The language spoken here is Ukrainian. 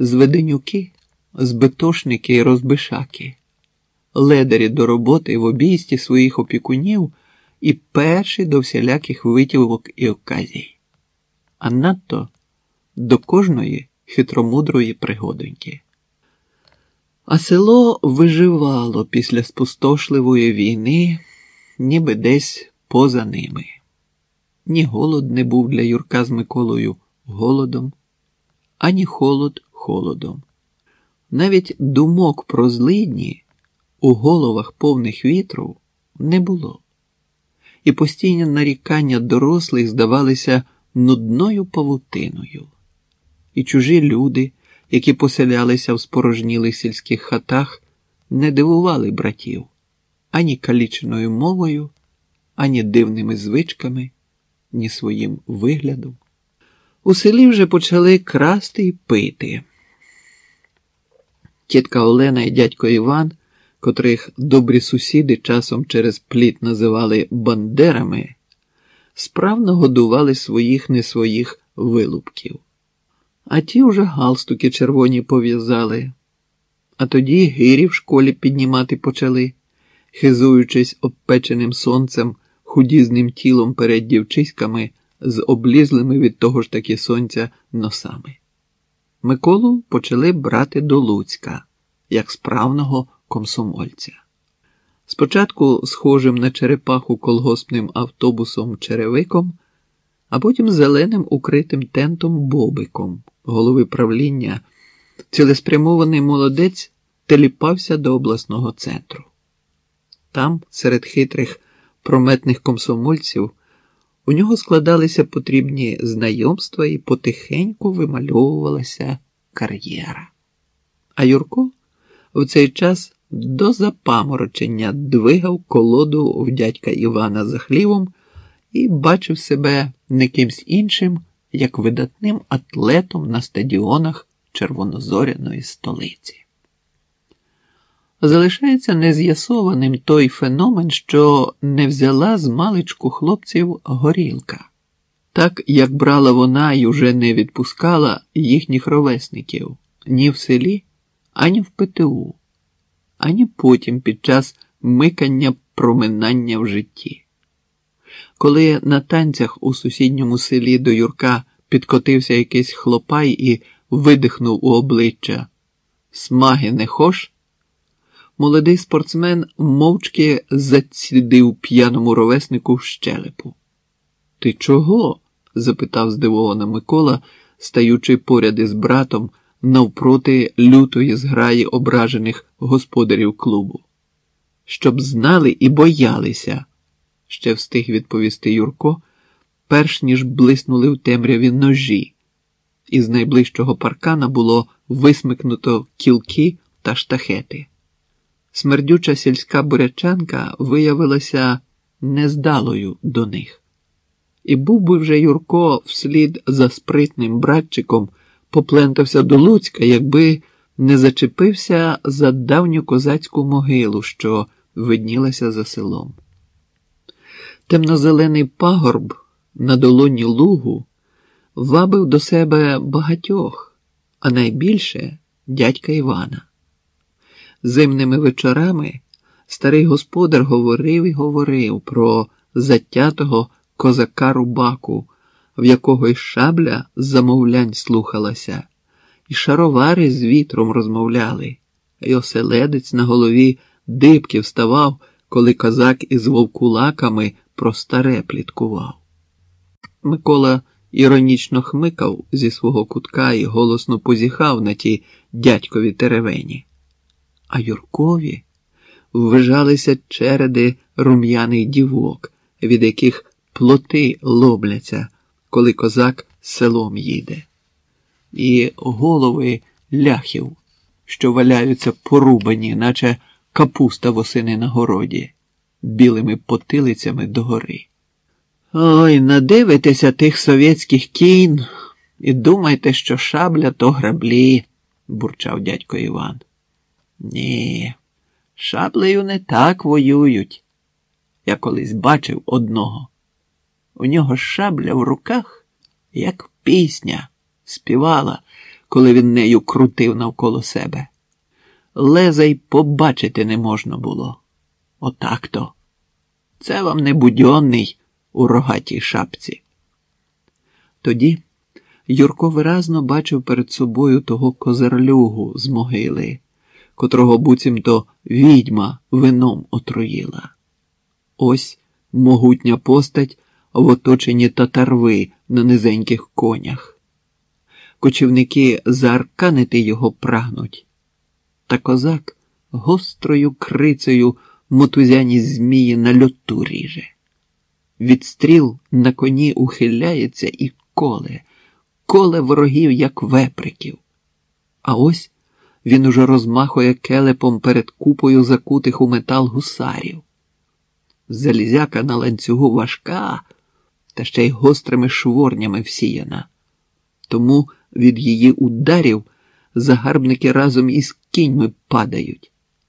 зведенюки, збитошники і розбишаки, ледарі до роботи в обійсті своїх опікунів і перші до всіляких витівок і оказій, а надто до кожної хитромудрої пригодоньки. А село виживало після спустошливої війни, ніби десь поза ними. Ні голод не був для Юрка з Миколою голодом, ані холод холодом. Навіть думок про злидні у головах повних вітру не було, і постійні нарікання дорослих здавалися нудною павутиною, і чужі люди які поселялися в спорожнілих сільських хатах, не дивували братів ані каліченою мовою, ані дивними звичками, ні своїм виглядом. У селі вже почали красти й пити. Тітка Олена і дядько Іван, котрих добрі сусіди часом через пліт називали бандерами, справно годували своїх не своїх вилупків а ті вже галстуки червоні пов'язали. А тоді гирі в школі піднімати почали, хизуючись обпеченим сонцем, худізним тілом перед дівчиськами з облізлими від того ж таки сонця носами. Миколу почали брати до Луцька, як справного комсомольця. Спочатку схожим на черепаху колгоспним автобусом черевиком, а потім зеленим укритим тентом бобиком голови правління, цілеспрямований молодець теліпався до обласного центру. Там, серед хитрих прометних комсомольців, у нього складалися потрібні знайомства і потихеньку вимальовувалася кар'єра. А Юрко в цей час до запаморочення двигав колоду в дядька Івана за хлівом і бачив себе не кимсь іншим як видатним атлетом на стадіонах червонозоряної столиці. Залишається нез'ясованим той феномен, що не взяла з маличку хлопців горілка, так як брала вона і уже не відпускала їхніх ровесників ні в селі, ані в ПТУ, ані потім під час микання проминання в житті. Коли на танцях у сусідньому селі до Юрка підкотився якийсь хлопай і видихнув у обличчя Смаги не хош, молодий спортсмен мовчки зацідив п'яному ровеснику в щелепу. Ти чого? запитав здивовано Микола, стаючи поряд із братом навпроти лютої зграї ображених господарів клубу. Щоб знали і боялися ще встиг відповісти Юрко, перш ніж блиснули в темряві ножі. Із найближчого паркана було висмикнуто кілки та штахети. Смердюча сільська бурячанка виявилася нездалою до них. І був би вже Юрко вслід за спритним братчиком поплентався до Луцька, якби не зачепився за давню козацьку могилу, що виднілася за селом. Темнозелений пагорб на долоні лугу вабив до себе багатьох, а найбільше дядька Івана. Зимними вечорами старий господар говорив і говорив про затятого козака рубаку, в якого й шабля з замовлянь слухалася, і шаровари з вітром розмовляли, і оселедець на голові дибки вставав, коли козак із вовкулаками про старе пліткував. Микола іронічно хмикав зі свого кутка і голосно позіхав на ті дядькові теревені. А Юркові ввижалися череди рум'яних дівок, від яких плоти лобляться, коли козак селом їде, і голови ляхів, що валяються порубані, наче капуста восени на городі білими потилицями догори. Ой, надивитеся тих совєтських кін і думайте, що шабля то граблі, бурчав дядько Іван. Ні, шаблею не так воюють. Я колись бачив одного. У нього шабля в руках, як пісня, співала, коли він нею крутив навколо себе. Леза й побачити не можна було. Отак то. Це вам не будьонний у рогатій шапці. Тоді Юрко виразно бачив перед собою того козарлюгу з могили, котрого буцімто відьма вином отруїла. Ось могутня постать в оточенні татарви на низеньких конях. Кочівники заарканити його прагнуть. Та козак гострою крицею мотузяні змії на льоту ріже. Від стріл на коні ухиляється і коле, коле ворогів, як веприків. А ось він уже розмахує келепом перед купою закутих у метал гусарів. Залізяка на ланцюгу важка, та ще й гострими шворнями всіяна. Тому від її ударів загарбники разом із кіньми падають.